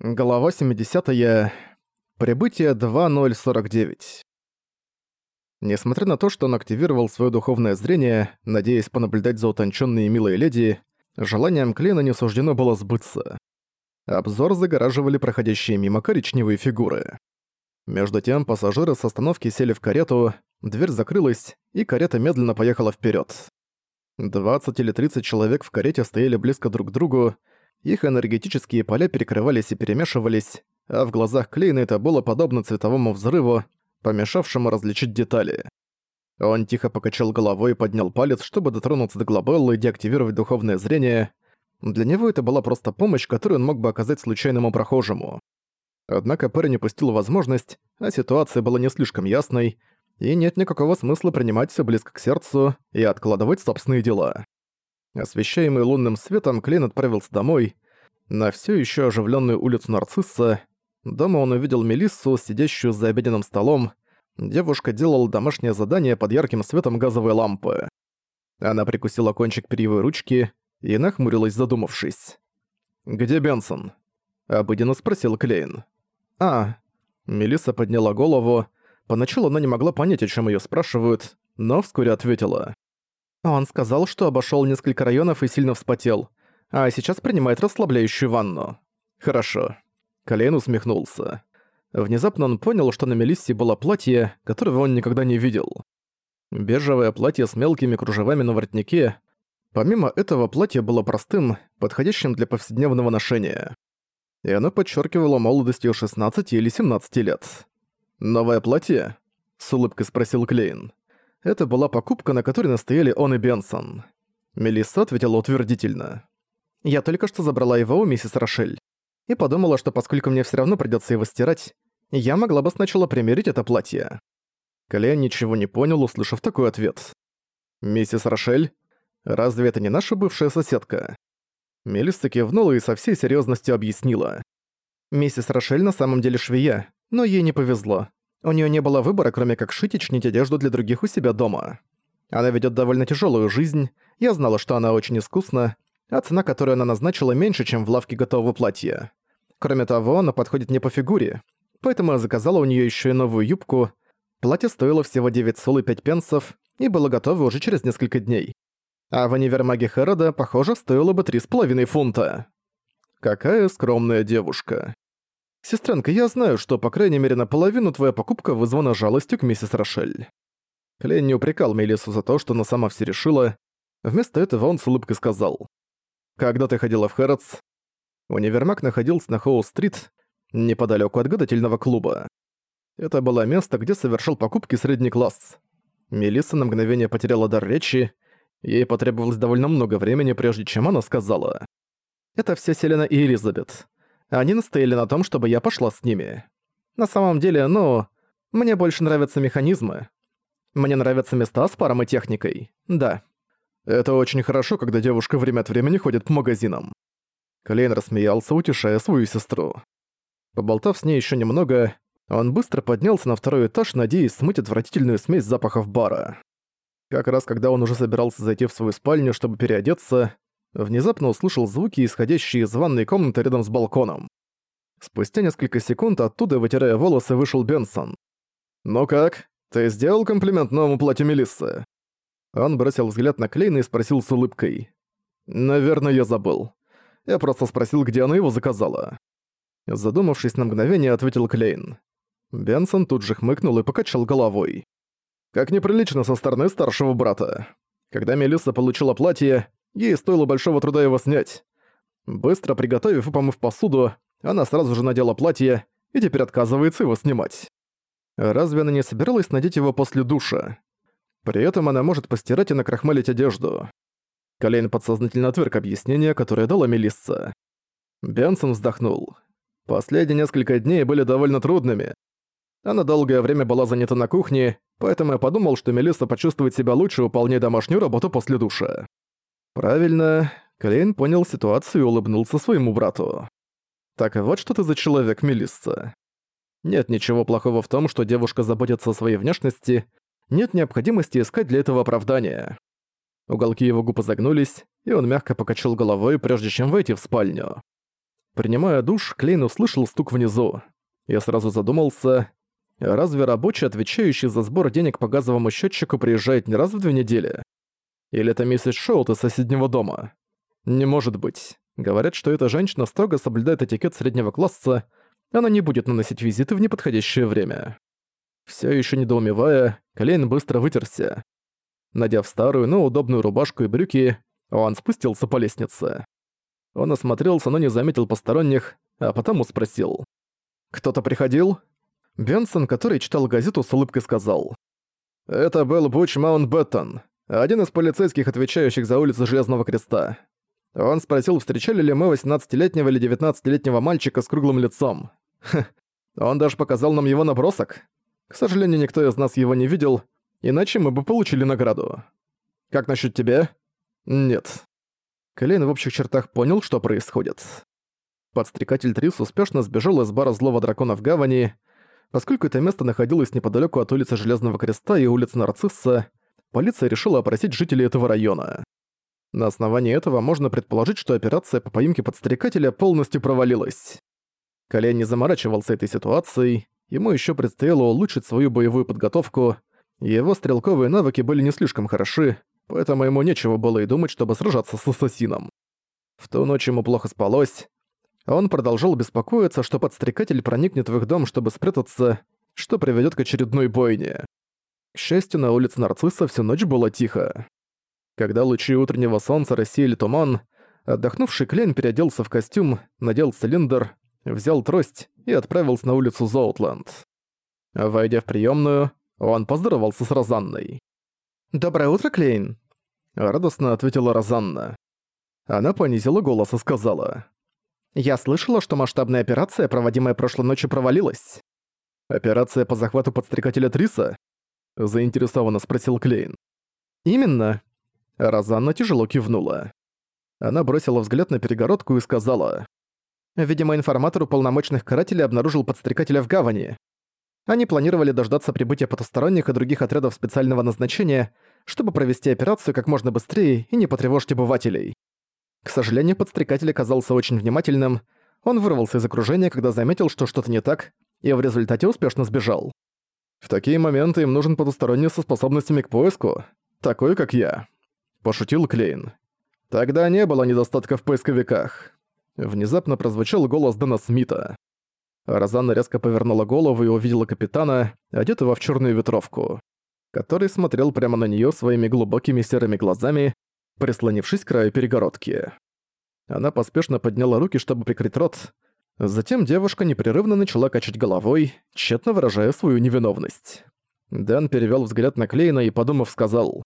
Глава 70. -я. Прибытие 2049. Несмотря на то, что он активировал свое духовное зрение, надеясь понаблюдать за утонченной и милой леди, желанием Клена не суждено было сбыться. Обзор загораживали проходящие мимо коричневые фигуры. Между тем пассажиры с остановки сели в карету, дверь закрылась, и карета медленно поехала вперед. 20 или 30 человек в карете стояли близко друг к другу, их энергетические поля перекрывались и перемешивались, а в глазах Клейна это было подобно цветовому взрыву, помешавшему различить детали. Он тихо покачал головой и поднял палец, чтобы дотронуться до глобеллы и деактивировать духовное зрение. Для него это была просто помощь, которую он мог бы оказать случайному прохожему. Однако парень упустил возможность, а ситуация была не слишком ясной, и нет никакого смысла принимать все близко к сердцу и откладывать собственные дела. Освещаемый лунным светом, Клейн отправился домой, на все еще оживленную улицу Нарцисса. Дома он увидел Мелиссу, сидящую за обеденным столом. Девушка делала домашнее задание под ярким светом газовой лампы. Она прикусила кончик перьевой ручки и нахмурилась, задумавшись. «Где Бенсон?» – обыденно спросил Клейн. «А». Мелисса подняла голову. Поначалу она не могла понять, о чем ее спрашивают, но вскоре ответила. Он сказал, что обошёл несколько районов и сильно вспотел, а сейчас принимает расслабляющую ванну. Хорошо. Колейн усмехнулся. Внезапно он понял, что на Мелиссе было платье, которого он никогда не видел. Бежевое платье с мелкими кружевами на воротнике. Помимо этого, платье было простым, подходящим для повседневного ношения. И оно подчеркивало молодость её 16 или 17 лет. «Новое платье?» — с улыбкой спросил Клейн. Это была покупка, на которой настояли он и Бенсон. Мелисса ответила утвердительно. «Я только что забрала его у миссис Рошель. И подумала, что поскольку мне все равно придется его стирать, я могла бы сначала примерить это платье». Колян ничего не понял, услышав такой ответ. «Миссис Рошель? Разве это не наша бывшая соседка?» Мелисса кивнула и со всей серьезностью объяснила. «Миссис Рошель на самом деле швея, но ей не повезло. У нее не было выбора, кроме как шить и чинить одежду для других у себя дома. Она ведет довольно тяжелую жизнь, я знала, что она очень искусна, а цена, которую она назначила, меньше, чем в лавке готового платья. Кроме того, она подходит не по фигуре, поэтому я заказала у нее еще и новую юбку. Платье стоило всего 9 сол и 5 пенсов и было готово уже через несколько дней. А в универмаге Хэрода, похоже, стоило бы 3,5 фунта. Какая скромная девушка. «Сестренка, я знаю, что, по крайней мере, наполовину твоя покупка вызвана жалостью к миссис Рошель». Клейн не упрекал Мелису за то, что она сама все решила. Вместо этого он с улыбкой сказал. «Когда ты ходила в Хэротс?» Универмаг находился на Хоу-стрит, неподалеку от гадательного клуба. Это было место, где совершал покупки средний класс. Мелисса на мгновение потеряла дар речи, ей потребовалось довольно много времени, прежде чем она сказала. «Это все Селена и Элизабет. Они настояли на том, чтобы я пошла с ними. На самом деле, ну, мне больше нравятся механизмы. Мне нравятся места с паром и техникой. Да. Это очень хорошо, когда девушка время от времени ходит по магазинам. Клейн рассмеялся, утешая свою сестру. Поболтав с ней еще немного, он быстро поднялся на второй этаж, надеясь смыть отвратительную смесь запахов бара. Как раз когда он уже собирался зайти в свою спальню, чтобы переодеться, внезапно услышал звуки, исходящие из ванной комнаты рядом с балконом. Спустя несколько секунд оттуда, вытирая волосы, вышел Бенсон. «Ну как? Ты сделал комплимент новому платью Мелиссы?» Он бросил взгляд на Клейна и спросил с улыбкой. «Наверное, я забыл. Я просто спросил, где она его заказала». Задумавшись на мгновение, ответил Клейн. Бенсон тут же хмыкнул и покачал головой. «Как неприлично со стороны старшего брата. Когда Мелисса получила платье, Ей стоило большого труда его снять. Быстро приготовив и помыв посуду, она сразу же надела платье и теперь отказывается его снимать. Разве она не собиралась надеть его после душа? При этом она может постирать и накрахмалить одежду. Колейн подсознательно отверг объяснение, которое дала Мелисса. Бенсон вздохнул. Последние несколько дней были довольно трудными. Она долгое время была занята на кухне, поэтому я подумал, что Мелисса почувствует себя лучше, выполняя домашнюю работу после душа. Правильно, Клейн понял ситуацию и улыбнулся своему брату. Так вот что ты за человек, Мелисса. Нет ничего плохого в том, что девушка заботится о своей внешности, нет необходимости искать для этого оправдания. Уголки его губ загнулись, и он мягко покачал головой, прежде чем войти в спальню. Принимая душ, Клейн услышал стук внизу. Я сразу задумался, разве рабочий, отвечающий за сбор денег по газовому счетчику, приезжает не раз в две недели? Или это миссис Шоут из соседнего дома? Не может быть. Говорят, что эта женщина строго соблюдает этикет среднего класса, она не будет наносить визиты в неподходящее время. Все еще недоумевая, Клейн быстро вытерся. Надев старую, но удобную рубашку и брюки, он спустился по лестнице. Он осмотрелся, но не заметил посторонних, а потому спросил. «Кто-то приходил?» Бенсон, который читал газету, с улыбкой сказал. «Это был Буч Маунтбеттон, один из полицейских, отвечающих за улицу Железного Креста. Он спросил, встречали ли мы 18-летнего или 19-летнего мальчика с круглым лицом. Хм, он даже показал нам его набросок. К сожалению, никто из нас его не видел, иначе мы бы получили награду. Как насчет тебя? Нет. Клейн в общих чертах понял, что происходит. Подстрекатель Трис успешно сбежал из бара Злого Дракона в Гавани. Поскольку это место находилось неподалеку от улицы Железного Креста и улицы Нарцисса, полиция решила опросить жителей этого района. На основании этого можно предположить, что операция по поимке подстрекателя полностью провалилась. Коля не заморачивался этой ситуацией, ему еще предстояло улучшить свою боевую подготовку, его стрелковые навыки были не слишком хороши, поэтому ему нечего было и думать, чтобы сражаться с ассасином. В ту ночь ему плохо спалось. Он продолжал беспокоиться, что подстрекатель проникнет в их дом, чтобы спрятаться, что приведет к очередной бойне. К счастью, на улице Нарцисса всю ночь было тихо. Когда лучи утреннего солнца рассеяли туман, отдохнувший Клейн переоделся в костюм, надел цилиндр, взял трость и отправился на улицу Зоутленд. Войдя в приемную, он поздоровался с Розанной. «Доброе утро, Клейн!» Радостно ответила Розанна. Она понизила голос и сказала. «Я слышала, что масштабная операция, проводимая прошлой ночью, провалилась». «Операция по захвату подстрекателя Триса?» Заинтересованно спросил Клейн. «Именно». Розанна тяжело кивнула. Она бросила взгляд на перегородку и сказала. Видимо, информатор уполномоченных карателей обнаружил подстрекателя в гавани. Они планировали дождаться прибытия потусторонних и других отрядов специального назначения, чтобы провести операцию как можно быстрее и не потревожить обывателей. К сожалению, подстрекатель оказался очень внимательным, он вырвался из окружения, когда заметил, что что-то не так, и в результате успешно сбежал. В такие моменты им нужен потусторонний со способностями к поиску, такой, как я. Пошутил Клейн. Тогда не было недостатка в поисковиках. Внезапно прозвучал голос Дэна Смита. Розанна резко повернула голову и увидела капитана, одетого в черную ветровку, который смотрел прямо на нее своими глубокими серыми глазами, прислонившись к краю перегородки. Она поспешно подняла руки, чтобы прикрыть рот. Затем девушка непрерывно начала качать головой, тщетно выражая свою невиновность. Дэн перевел взгляд на Клейна и, подумав, сказал,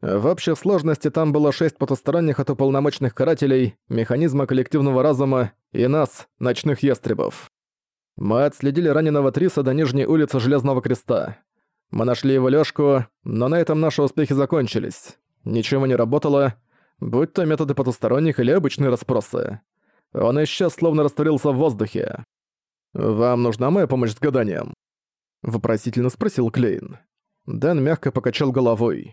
в общей сложности там было шесть потусторонних от уполномоченных карателей, механизма коллективного разума и нас, ночных ястребов. Мы отследили раненого Триса до нижней улицы Железного Креста. Мы нашли его лёжку, но на этом наши успехи закончились. Ничего не работало, будь то методы потусторонних или обычные расспросы. Он исчез, словно растворился в воздухе. «Вам нужна моя помощь с гаданием?» Вопросительно спросил Клейн. Дэн мягко покачал головой.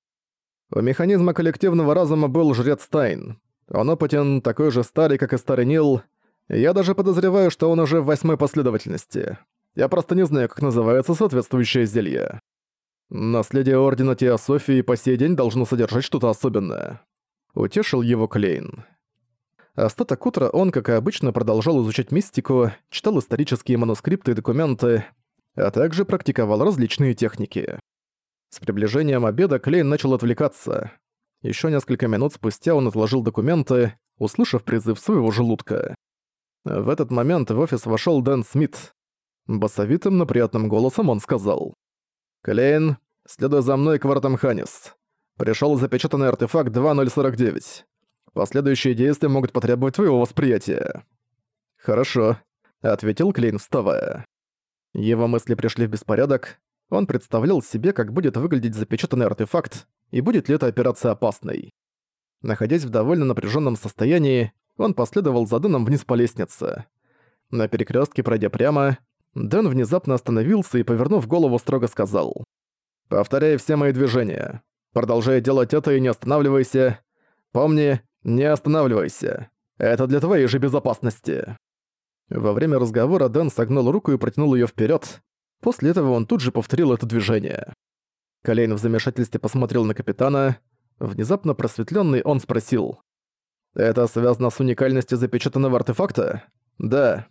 У механизма коллективного разума был жрец Тайн. Он опытен, такой же старый, как и старый Нил. Я даже подозреваю, что он уже в восьмой последовательности. Я просто не знаю, как называется соответствующее зелье. Наследие Ордена Теософии по сей день должно содержать что-то особенное. Утешил его Клейн. Остаток утра он, как и обычно, продолжал изучать мистику, читал исторические манускрипты и документы, а также практиковал различные техники. С приближением обеда Клейн начал отвлекаться. Еще несколько минут спустя он отложил документы, услышав призыв своего желудка. В этот момент в офис вошел Дэн Смит. Басовитым, но приятным голосом он сказал. «Клейн, следуй за мной к воротам Ханис. Пришел запечатанный артефакт 2049. Последующие действия могут потребовать твоего восприятия». «Хорошо», — ответил Клейн, вставая. Его мысли пришли в беспорядок, он представлял себе, как будет выглядеть запечатанный артефакт, и будет ли эта операция опасной. Находясь в довольно напряженном состоянии, он последовал за Дэном вниз по лестнице. На перекрестке, пройдя прямо, Дэн внезапно остановился и, повернув голову, строго сказал. «Повторяй все мои движения. Продолжай делать это и не останавливайся. Помни, не останавливайся. Это для твоей же безопасности». Во время разговора Дэн согнул руку и протянул её вперёд. После этого он тут же повторил это движение. Колейн в замешательстве посмотрел на капитана. Внезапно просветлённый он спросил. «Это связано с уникальностью запечатанного артефакта?» «Да».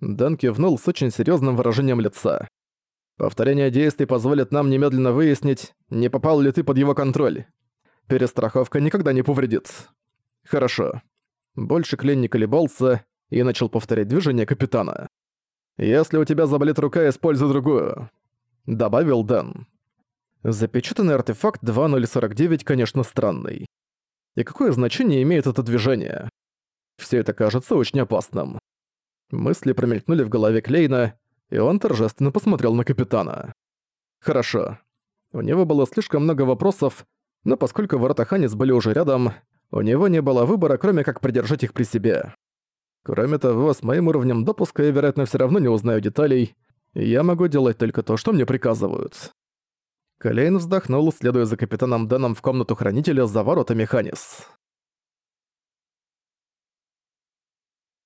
Дэн кивнул с очень серьёзным выражением лица. «Повторение действий позволит нам немедленно выяснить, не попал ли ты под его контроль. Перестраховка никогда не повредит». «Хорошо». Больше Клейн не колебался, и начал повторять движение капитана. «Если у тебя заболит рука, используй другую», — добавил Дэн. Запечатанный артефакт 2049, конечно, странный. И какое значение имеет это движение? Все это кажется очень опасным. Мысли промелькнули в голове Клейна, и он торжественно посмотрел на капитана. «Хорошо. У него было слишком много вопросов, но поскольку ворота Ханис были уже рядом, у него не было выбора, кроме как придержать их при себе. Кроме того, с моим уровнем допуска я, вероятно, все равно не узнаю деталей, и я могу делать только то, что мне приказывают». Колейн вздохнул, следуя за капитаном Дэном в комнату хранителя за воротами Ханис.